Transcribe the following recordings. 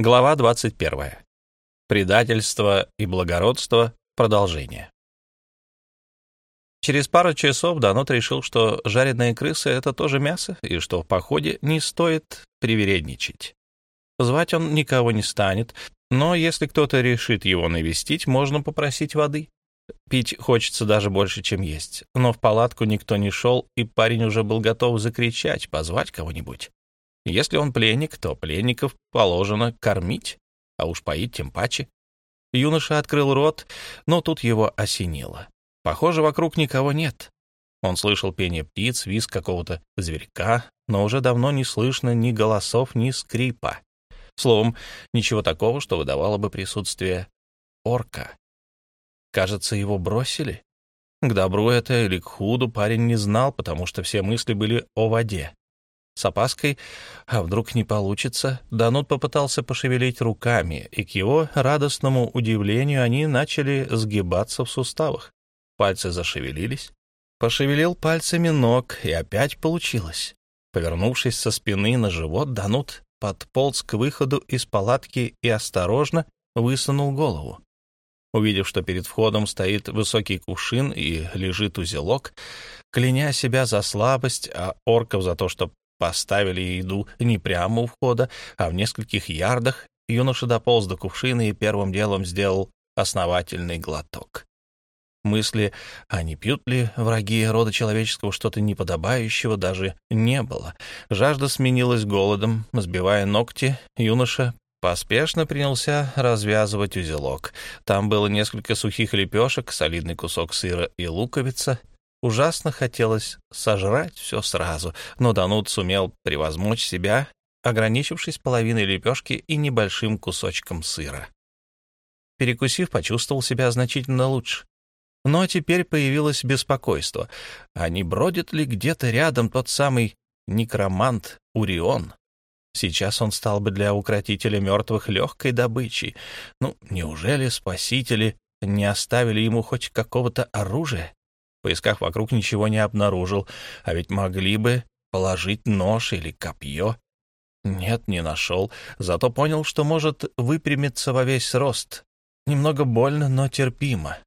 Глава 21. Предательство и благородство. Продолжение. Через пару часов Данот решил, что жареные крысы — это тоже мясо, и что в походе не стоит привередничать. Звать он никого не станет, но если кто-то решит его навестить, можно попросить воды. Пить хочется даже больше, чем есть. Но в палатку никто не шел, и парень уже был готов закричать, позвать кого-нибудь. Если он пленник, то пленников положено кормить, а уж поить тем паче. Юноша открыл рот, но тут его осенило. Похоже, вокруг никого нет. Он слышал пение птиц, визг какого-то зверька, но уже давно не слышно ни голосов, ни скрипа. Словом, ничего такого, что выдавало бы присутствие орка. Кажется, его бросили. К добру это или к худу парень не знал, потому что все мысли были о воде. С опаской, а вдруг не получится, Данут попытался пошевелить руками, и к его радостному удивлению они начали сгибаться в суставах. Пальцы зашевелились. Пошевелил пальцами ног, и опять получилось. Повернувшись со спины на живот, Данут подполз к выходу из палатки и осторожно высунул голову. Увидев, что перед входом стоит высокий кувшин и лежит узелок, кляня себя за слабость, а орков за то, что Поставили еду не прямо у входа, а в нескольких ярдах. Юноша дополз до кувшина и первым делом сделал основательный глоток. Мысли, а не пьют ли враги рода человеческого что-то неподобающего, даже не было. Жажда сменилась голодом. Сбивая ногти, юноша поспешно принялся развязывать узелок. Там было несколько сухих лепешек, солидный кусок сыра и луковица. Ужасно хотелось сожрать все сразу, но Данут сумел превозмочь себя, ограничившись половиной лепешки и небольшим кусочком сыра. Перекусив, почувствовал себя значительно лучше. Но теперь появилось беспокойство. А не бродит ли где-то рядом тот самый некромант Урион? Сейчас он стал бы для укротителя мертвых легкой добычей. Ну, неужели спасители не оставили ему хоть какого-то оружия? В поисках вокруг ничего не обнаружил, а ведь могли бы положить нож или копье. Нет, не нашел, зато понял, что может выпрямиться во весь рост. Немного больно, но терпимо.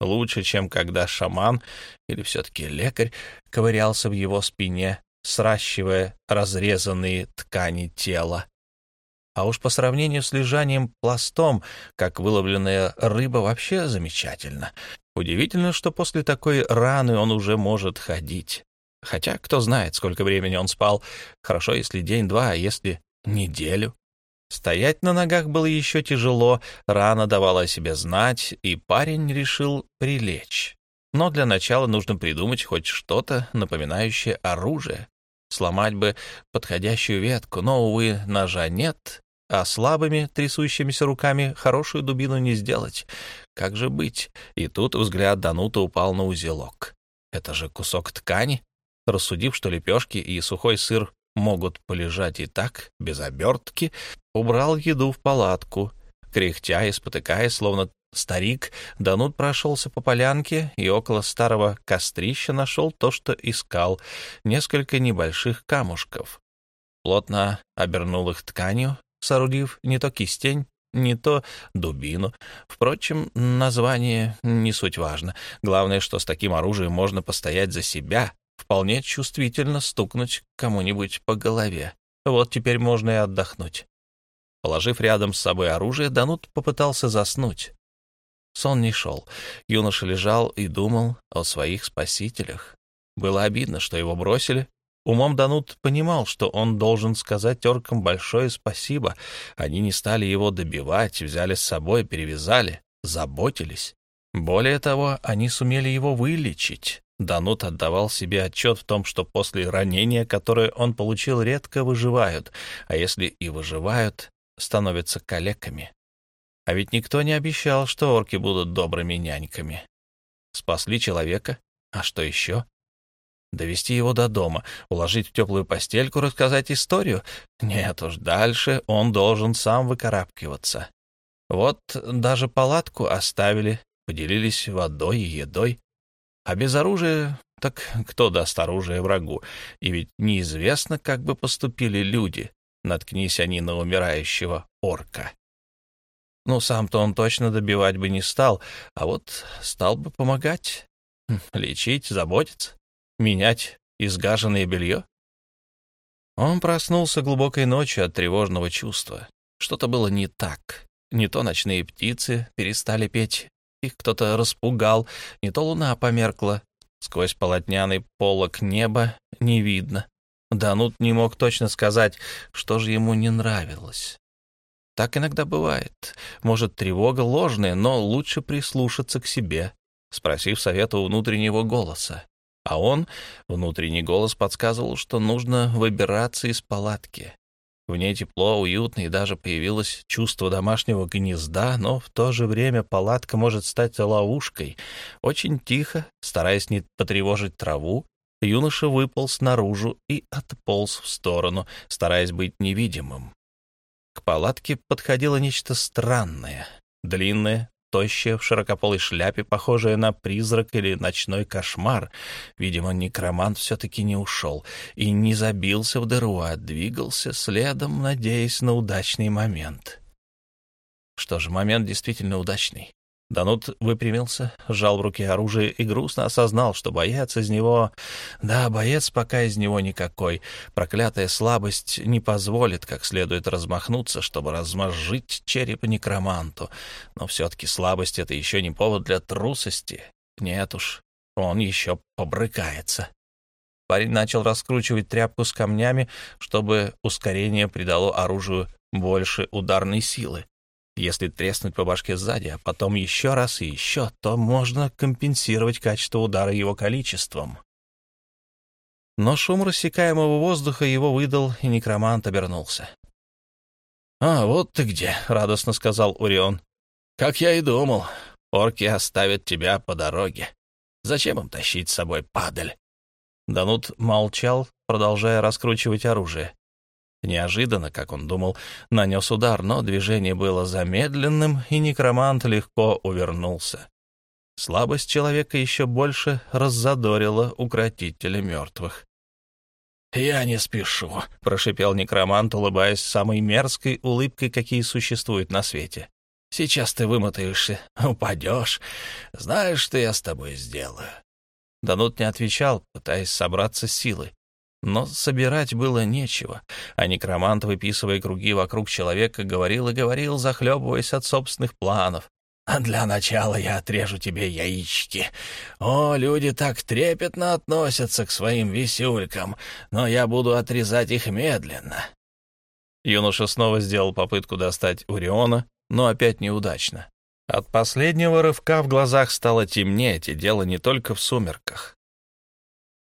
Лучше, чем когда шаман или все-таки лекарь ковырялся в его спине, сращивая разрезанные ткани тела. А уж по сравнению с лежанием пластом, как выловленная рыба, вообще замечательно. Удивительно, что после такой раны он уже может ходить. Хотя, кто знает, сколько времени он спал. Хорошо, если день-два, а если неделю. Стоять на ногах было еще тяжело, рана давала о себе знать, и парень решил прилечь. Но для начала нужно придумать хоть что-то, напоминающее оружие. Сломать бы подходящую ветку, но, увы, ножа нет, а слабыми, трясущимися руками хорошую дубину не сделать. Как же быть? И тут взгляд Данута упал на узелок. Это же кусок ткани. Рассудив, что лепешки и сухой сыр могут полежать и так, без обертки, убрал еду в палатку. Кряхтя и спотыкаясь, словно старик, Данут прошелся по полянке и около старого кострища нашел то, что искал — несколько небольших камушков. Плотно обернул их тканью, соорудив не то кистень, не то дубину. Впрочем, название не суть важно. Главное, что с таким оружием можно постоять за себя, вполне чувствительно стукнуть кому-нибудь по голове. Вот теперь можно и отдохнуть. Положив рядом с собой оружие, Данут попытался заснуть. Сон не шел. Юноша лежал и думал о своих спасителях. Было обидно, что его бросили, Умом Данут понимал, что он должен сказать теркам большое спасибо. Они не стали его добивать, взяли с собой, перевязали, заботились. Более того, они сумели его вылечить. Данут отдавал себе отчет в том, что после ранения, которое он получил, редко выживают, а если и выживают, становятся калеками. А ведь никто не обещал, что орки будут добрыми няньками. Спасли человека, а что еще? Довести его до дома, уложить в теплую постельку, рассказать историю? Нет уж, дальше он должен сам выкарабкиваться. Вот даже палатку оставили, поделились водой и едой. А без оружия, так кто даст оружие врагу? И ведь неизвестно, как бы поступили люди. наткнись они на умирающего орка. Ну, сам-то он точно добивать бы не стал, а вот стал бы помогать, лечить, заботиться, менять изгаженное белье. Он проснулся глубокой ночью от тревожного чувства. Что-то было не так. Не то ночные птицы перестали петь, их кто-то распугал, не то луна померкла. Сквозь полотняный полок неба не видно. Данут не мог точно сказать, что же ему не нравилось. Так иногда бывает. Может, тревога ложная, но лучше прислушаться к себе, спросив совета у внутреннего голоса. А он, внутренний голос, подсказывал, что нужно выбираться из палатки. В ней тепло, уютно и даже появилось чувство домашнего гнезда, но в то же время палатка может стать ловушкой. Очень тихо, стараясь не потревожить траву, юноша выполз наружу и отполз в сторону, стараясь быть невидимым. К палатке подходило нечто странное, длинное, тощая, в широкополой шляпе, похожая на призрак или ночной кошмар. Видимо, некромант все-таки не ушел и не забился в дыру, а двигался следом, надеясь на удачный момент. Что же, момент действительно удачный. Данут выпрямился, сжал в руке оружие и грустно осознал, что боец из него... Да, боец пока из него никакой. Проклятая слабость не позволит как следует размахнуться, чтобы размозжить череп некроманту. Но все-таки слабость — это еще не повод для трусости. Нет уж, он еще побрыкается. Парень начал раскручивать тряпку с камнями, чтобы ускорение придало оружию больше ударной силы. Если треснуть по башке сзади, а потом еще раз и еще, то можно компенсировать качество удара его количеством. Но шум рассекаемого воздуха его выдал, и некромант обернулся. «А, вот ты где», — радостно сказал Урион. «Как я и думал, орки оставят тебя по дороге. Зачем им тащить с собой падаль?» Данут молчал, продолжая раскручивать оружие. Неожиданно, как он думал, нанес удар, но движение было замедленным, и некромант легко увернулся. Слабость человека еще больше раззадорила укротителя мертвых. «Я не спешу», — прошипел некромант, улыбаясь самой мерзкой улыбкой, какие существуют на свете. «Сейчас ты вымотаешься, упадешь. Знаешь, что я с тобой сделаю?» Данут не отвечал, пытаясь собраться с силой. Но собирать было нечего, а некромант, выписывая круги вокруг человека, говорил и говорил, захлебываясь от собственных планов. «А для начала я отрежу тебе яички. О, люди так трепетно относятся к своим висюлькам, но я буду отрезать их медленно». Юноша снова сделал попытку достать Уриона, но опять неудачно. От последнего рывка в глазах стало темнеть, и дело не только в сумерках.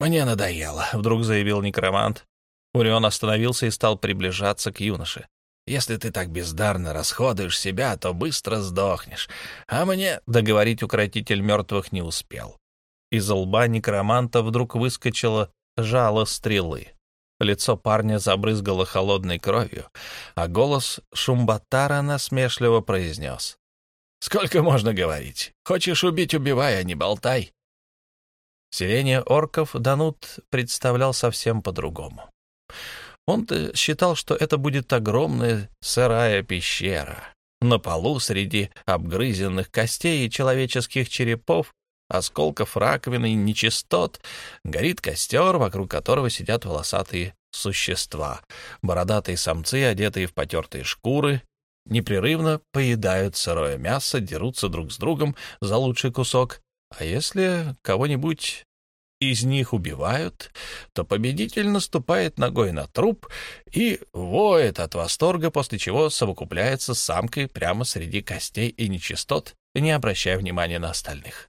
«Мне надоело», — вдруг заявил некромант. Урион остановился и стал приближаться к юноше. «Если ты так бездарно расходуешь себя, то быстро сдохнешь. А мне...» — договорить укротитель мертвых не успел. Из лба некроманта вдруг выскочило жало стрелы. Лицо парня забрызгало холодной кровью, а голос Шумбатара насмешливо произнес. «Сколько можно говорить? Хочешь убить — убивай, а не болтай. Селение орков Данут представлял совсем по-другому. Он-то считал, что это будет огромная сырая пещера. На полу среди обгрызенных костей и человеческих черепов, осколков раковины и нечистот, горит костер, вокруг которого сидят волосатые существа. Бородатые самцы, одетые в потертые шкуры, непрерывно поедают сырое мясо, дерутся друг с другом за лучший кусок, а если кого-нибудь из них убивают, то победитель наступает ногой на труп и воет от восторга, после чего совокупляется с самкой прямо среди костей и нечистот, не обращая внимания на остальных.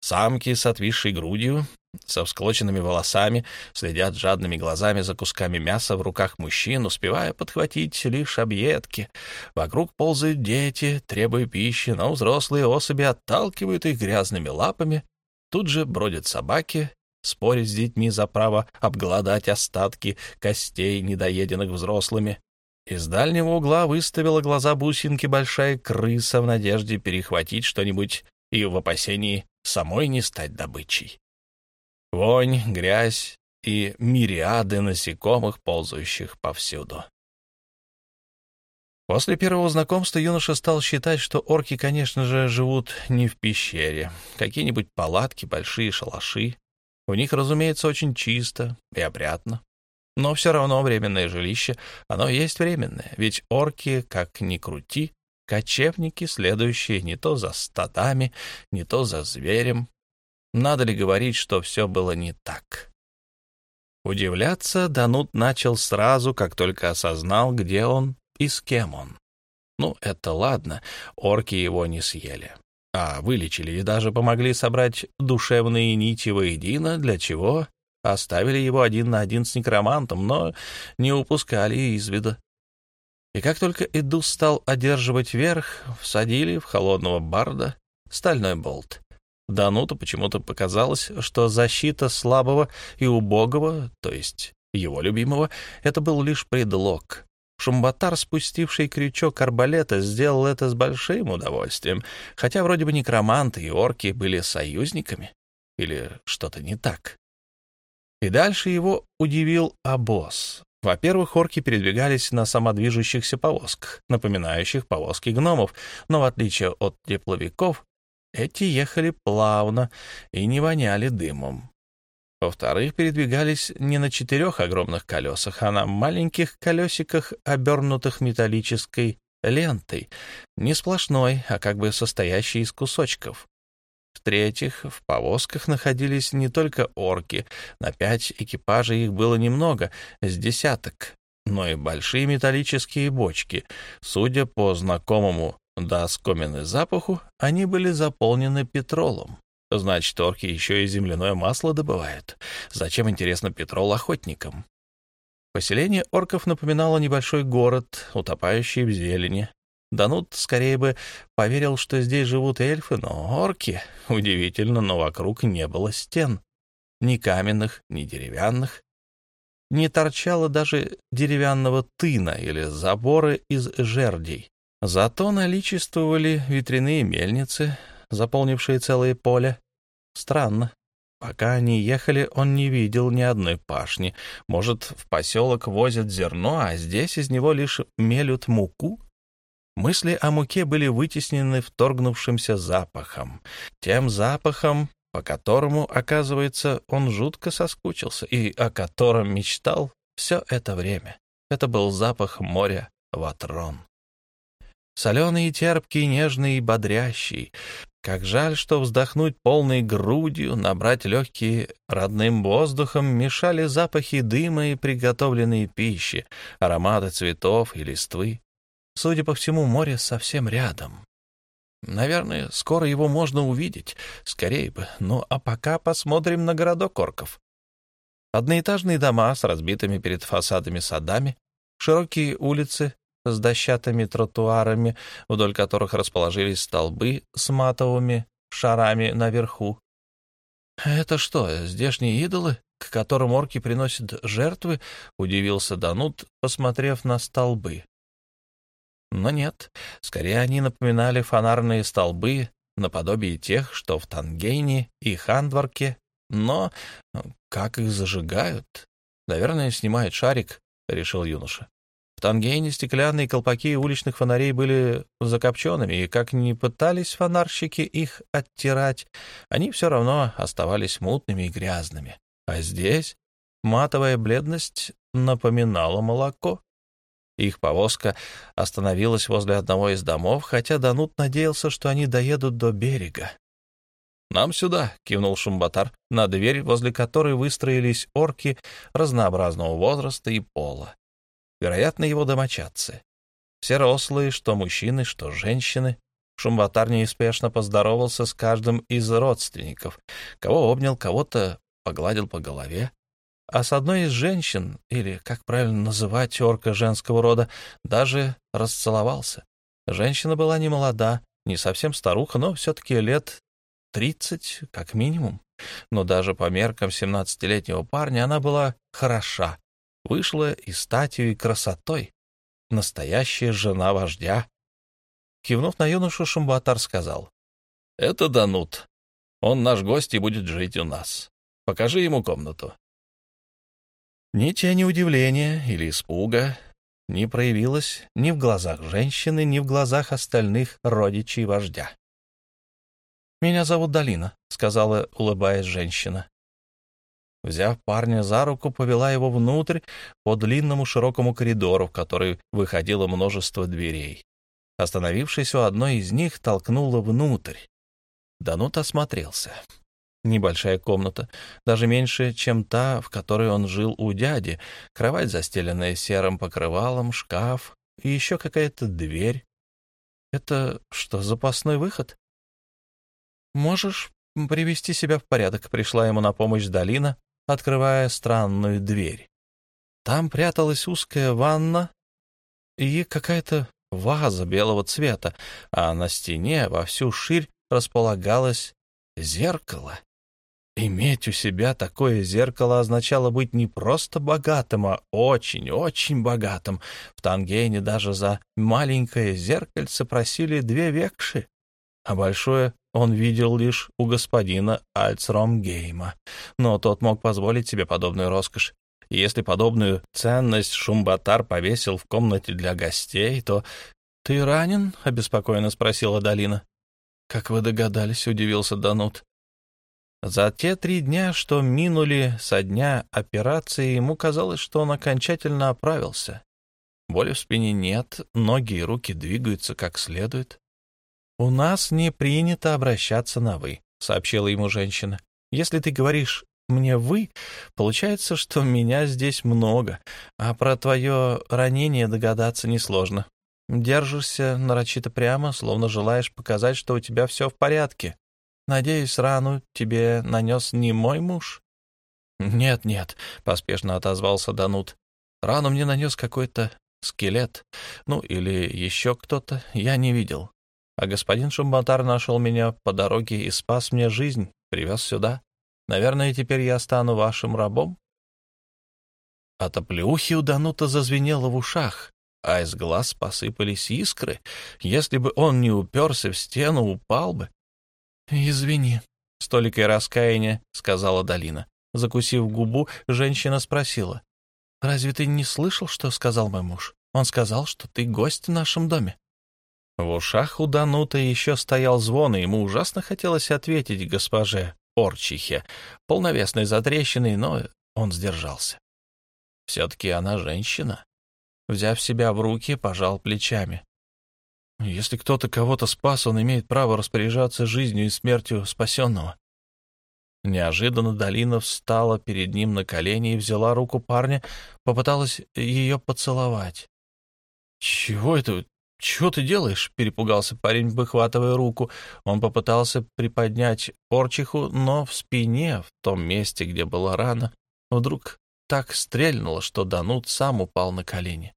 Самки с отвисшей грудью, со всклоченными волосами, следят жадными глазами за кусками мяса в руках мужчин, успевая подхватить лишь объедки. Вокруг ползают дети, требуя пищи, но взрослые особи отталкивают их грязными лапами. Тут же бродят собаки, споря с детьми за право обглодать остатки костей, недоеденных взрослыми. Из дальнего угла выставила глаза бусинки большая крыса в надежде перехватить что-нибудь и в опасении самой не стать добычей. Вонь, грязь и мириады насекомых, ползающих повсюду. После первого знакомства юноша стал считать, что орки, конечно же, живут не в пещере. Какие-нибудь палатки, большие шалаши. У них, разумеется, очень чисто и опрятно. Но все равно временное жилище, оно есть временное, ведь орки, как ни крути, кочевники, следующие не то за стадами, не то за зверем. Надо ли говорить, что все было не так? Удивляться Данут начал сразу, как только осознал, где он и с кем он. Ну, это ладно, орки его не съели. А вылечили и даже помогли собрать душевные нити воедино, для чего оставили его один на один с некромантом, но не упускали из вида. И как только Идус стал одерживать верх, всадили в холодного барда стальной болт. Дануту почему-то показалось, что защита слабого и убогого, то есть его любимого, это был лишь предлог. Шумбатар, спустивший крючок арбалета, сделал это с большим удовольствием, хотя вроде бы некроманты и орки были союзниками. Или что-то не так. И дальше его удивил обоз. Во-первых, орки передвигались на самодвижущихся повозках, напоминающих повозки гномов, но в отличие от тепловиков, эти ехали плавно и не воняли дымом. Во-вторых, передвигались не на четырех огромных колесах, а на маленьких колесиках, обернутых металлической лентой, не сплошной, а как бы состоящей из кусочков. В-третьих, в повозках находились не только орки, на пять экипажей их было немного, с десяток, но и большие металлические бочки. Судя по знакомому до оскомины запаху, они были заполнены петролом. Значит, орки еще и земляное масло добывают. Зачем, интересно, петрол охотникам? Поселение орков напоминало небольшой город, утопающий в зелени. Данут скорее бы поверил, что здесь живут эльфы, но орки. Удивительно, но вокруг не было стен. Ни каменных, ни деревянных. Не торчало даже деревянного тына или заборы из жердей. Зато наличествовали ветряные мельницы, заполнившие целое поле. Странно. Пока они ехали, он не видел ни одной пашни. Может, в поселок возят зерно, а здесь из него лишь мелют муку? Мысли о муке были вытеснены вторгнувшимся запахом. Тем запахом, по которому, оказывается, он жутко соскучился и о котором мечтал все это время. Это был запах моря Ватрон. Соленый и терпкий, нежный и бодрящий. Как жаль, что вздохнуть полной грудью, набрать легкие родным воздухом мешали запахи дыма и приготовленной пищи, ароматы цветов и листвы. Судя по всему, море совсем рядом. Наверное, скоро его можно увидеть. Скорее бы. Ну, а пока посмотрим на городок орков. Одноэтажные дома с разбитыми перед фасадами садами, широкие улицы с дощатыми тротуарами, вдоль которых расположились столбы с матовыми шарами наверху. «Это что, здешние идолы, к которым орки приносят жертвы?» — удивился Данут, посмотрев на столбы. Но нет, скорее они напоминали фонарные столбы наподобие тех, что в Тангейне и Хандварке, но э, как их зажигают? Наверное, снимает шарик, — решил юноша. В Тангейне стеклянные колпаки уличных фонарей были закопченными, и как ни пытались фонарщики их оттирать, они все равно оставались мутными и грязными. А здесь матовая бледность напоминала молоко. Их повозка остановилась возле одного из домов, хотя Данут надеялся, что они доедут до берега. «Нам сюда», — кивнул Шумбатар, на дверь, возле которой выстроились орки разнообразного возраста и пола. Вероятно, его домочадцы. Все рослые, что мужчины, что женщины. Шумбатар неуспешно поздоровался с каждым из родственников, кого обнял, кого-то погладил по голове а с одной из женщин, или, как правильно называть орка женского рода, даже расцеловался. Женщина была не молода, не совсем старуха, но все-таки лет тридцать, как минимум. Но даже по меркам семнадцатилетнего парня она была хороша, вышла и статью, и красотой. Настоящая жена вождя. Кивнув на юношу, Шумбатар сказал, — Это Данут. Он наш гость и будет жить у нас. Покажи ему комнату. Ни тени удивления или испуга не проявилось ни в глазах женщины, ни в глазах остальных родичей вождя. «Меня зовут Долина», — сказала, улыбаясь женщина. Взяв парня за руку, повела его внутрь по длинному широкому коридору, в который выходило множество дверей. Остановившись у одной из них, толкнула внутрь. Данут осмотрелся. Небольшая комната, даже меньше, чем та, в которой он жил у дяди, кровать, застеленная серым покрывалом, шкаф и еще какая-то дверь. Это что, запасной выход? «Можешь привести себя в порядок», — пришла ему на помощь Долина, открывая странную дверь. Там пряталась узкая ванна и какая-то ваза белого цвета, а на стене во всю ширь располагалось зеркало. Иметь у себя такое зеркало означало быть не просто богатым, а очень-очень богатым. В Тангейне даже за маленькое зеркальце просили две векши, а большое он видел лишь у господина Альцромгейма. Но тот мог позволить себе подобную роскошь. Если подобную ценность Шумбатар повесил в комнате для гостей, то... — Ты ранен? — обеспокоенно спросила Долина. — Как вы догадались, — удивился Данут. За те три дня, что минули со дня операции, ему казалось, что он окончательно оправился. Боли в спине нет, ноги и руки двигаются как следует. «У нас не принято обращаться на «вы», — сообщила ему женщина. «Если ты говоришь мне «вы», получается, что меня здесь много, а про твое ранение догадаться несложно. Держишься нарочито прямо, словно желаешь показать, что у тебя все в порядке. Надеюсь, рану тебе нанес не мой муж?» «Нет, нет», — поспешно отозвался Данут. «Рану мне нанес какой-то скелет, ну или еще кто-то, я не видел. А господин Шумбатар нашел меня по дороге и спас мне жизнь, привез сюда. Наверное, теперь я стану вашим рабом?» От оплеухи у Данута зазвенело в ушах, а из глаз посыпались искры. Если бы он не уперся в стену, упал бы. «Извини», — с раскаяния сказала Долина. Закусив губу, женщина спросила. «Разве ты не слышал, что сказал мой муж? Он сказал, что ты гость в нашем доме». В ушах у Данута еще стоял звон, и ему ужасно хотелось ответить госпоже Орчихе, полновесной затрещиной, но он сдержался. Все-таки она женщина. Взяв себя в руки, пожал плечами. Если кто-то кого-то спас, он имеет право распоряжаться жизнью и смертью спасенного. Неожиданно Долина встала перед ним на колени и взяла руку парня, попыталась ее поцеловать. «Чего это? «Чего ты делаешь?» — перепугался парень, выхватывая руку. Он попытался приподнять орчиху, но в спине, в том месте, где была рана, вдруг так стрельнуло, что Данут сам упал на колени.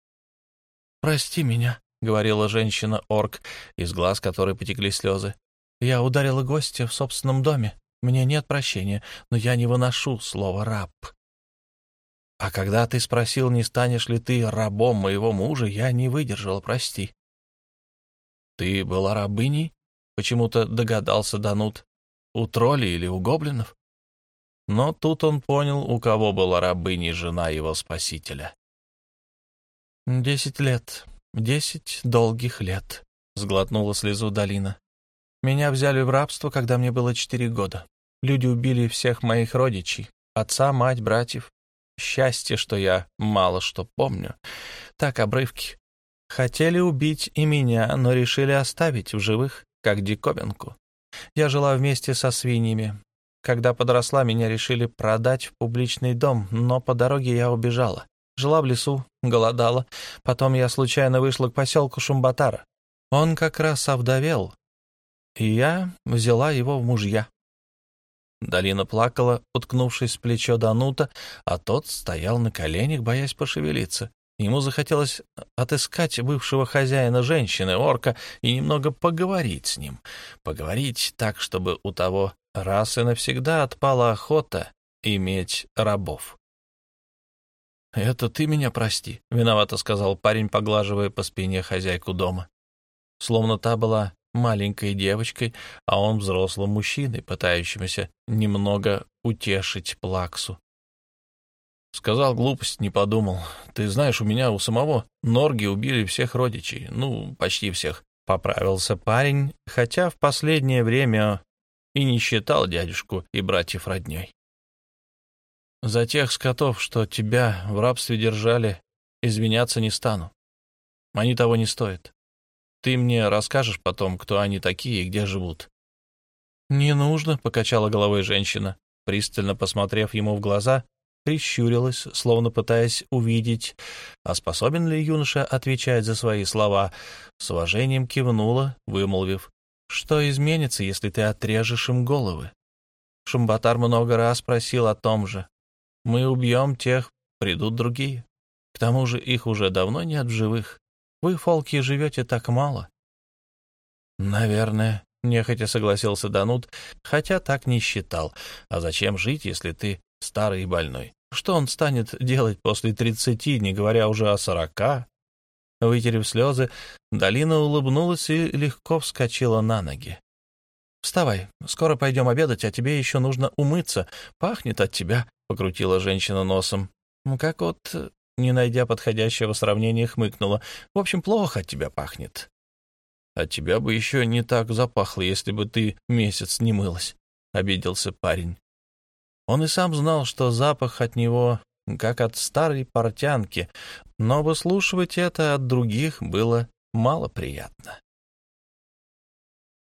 «Прости меня», — говорила женщина-орк, из глаз которой потекли слезы. «Я ударила гостя в собственном доме. Мне нет прощения, но я не выношу слово «раб». А когда ты спросил, не станешь ли ты рабом моего мужа, я не выдержала, прости. Ты была рабыней? Почему-то догадался Данут. У троллей или у гоблинов? Но тут он понял, у кого была рабыней жена его спасителя. «Десять лет. Десять долгих лет», — сглотнула слезу Долина. «Меня взяли в рабство, когда мне было четыре года. Люди убили всех моих родичей, отца, мать, братьев. Счастье, что я мало что помню. Так, обрывки. Хотели убить и меня, но решили оставить в живых, как диковинку. Я жила вместе со свиньями. Когда подросла, меня решили продать в публичный дом, но по дороге я убежала. Жила в лесу, голодала. Потом я случайно вышла к поселку Шумбатара. Он как раз овдовел, и я взяла его в мужья. Долина плакала, уткнувшись в плечо Данута, а тот стоял на коленях, боясь пошевелиться. Ему захотелось отыскать бывшего хозяина женщины, орка, и немного поговорить с ним. Поговорить так, чтобы у того раз и навсегда отпала охота иметь рабов. «Это ты меня прости», — виновато сказал парень, поглаживая по спине хозяйку дома. Словно та была маленькой девочкой, а он взрослым мужчиной, пытающимся немного утешить плаксу. Сказал глупость, не подумал. Ты знаешь, у меня у самого норги убили всех родичей. Ну, почти всех. Поправился парень, хотя в последнее время и не считал дядюшку и братьев родней. За тех скотов, что тебя в рабстве держали, извиняться не стану. Они того не стоят. Ты мне расскажешь потом, кто они такие и где живут. «Не нужно», — покачала головой женщина, пристально посмотрев ему в глаза, прищурилась, словно пытаясь увидеть, а способен ли юноша отвечать за свои слова, с уважением кивнула, вымолвив, что изменится, если ты отрежешь им головы. Шумбатар много раз просил о том же. Мы убьем тех, придут другие. К тому же их уже давно нет в живых. Вы, фолки, живете так мало. Наверное, нехотя согласился Данут, хотя так не считал. А зачем жить, если ты старый и больной? Что он станет делать после тридцати, не говоря уже о сорока? Вытерев слезы, Долина улыбнулась и легко вскочила на ноги. «Вставай, скоро пойдем обедать, а тебе еще нужно умыться. Пахнет от тебя», — покрутила женщина носом. «Как вот не найдя подходящего сравнения, хмыкнула. «В общем, плохо от тебя пахнет». «От тебя бы еще не так запахло, если бы ты месяц не мылась», — обиделся парень. Он и сам знал, что запах от него как от старой портянки, но выслушивать это от других было мало приятно.